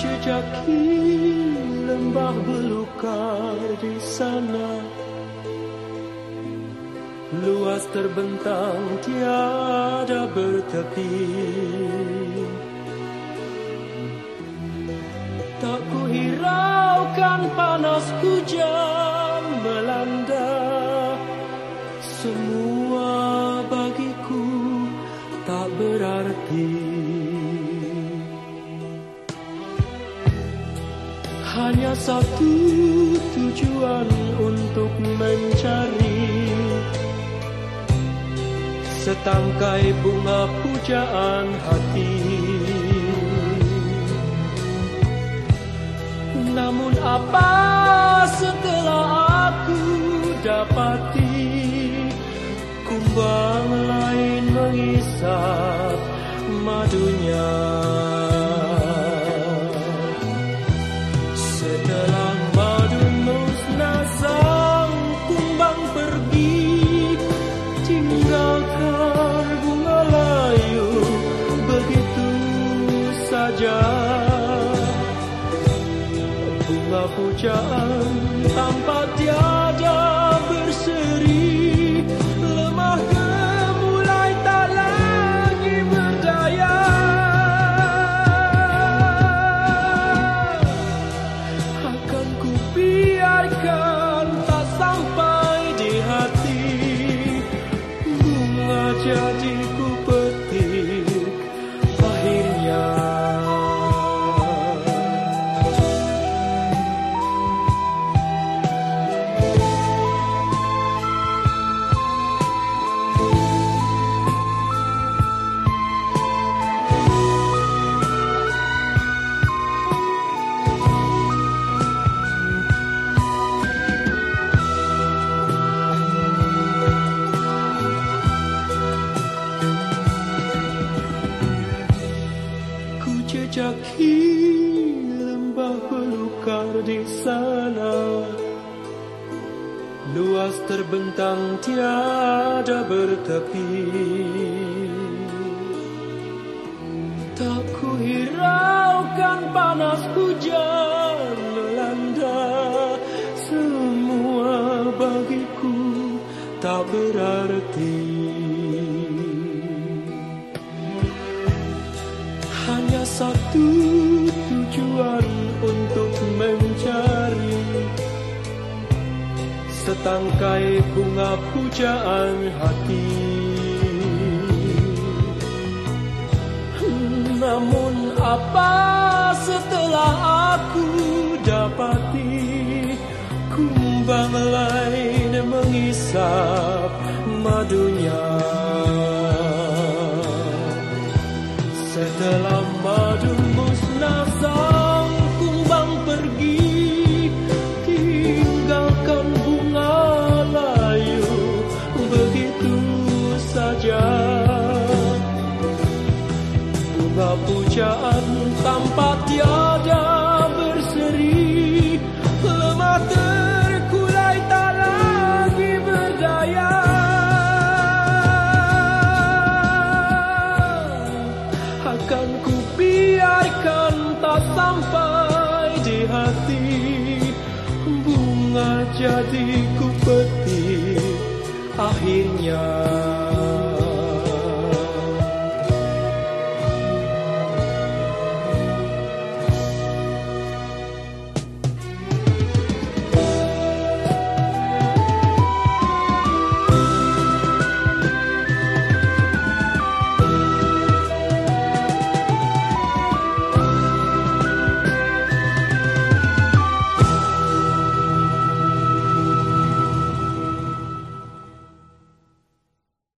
jejaki lembah belukar di sana. Luas terbentang tiada bertepi. Tak ku hiraukan panas hujan Hanya satu tujuan untuk mencari. Setangkai bunga pujaan hati. Namun apa setelah aku dapati Kumbang lain mengisap madunya saja. Bunga pujaan tampak tiada berseri. Lemah gemulai tak lagi berdaya. Akan ku biarkan tak sampai di hati. Bunga jadi ku belukar di sana. Luas terbentang tiada bertepi. Tak ku hiraukan panas hujan melanda Semua bagiku. Tak berarti Hanya satu tujuan untuk Setangkai bunga pujaan hati. Namun apa setelah aku dapati Kumbang lain mengisap madunya? Setelah jadi ku petik akhirnya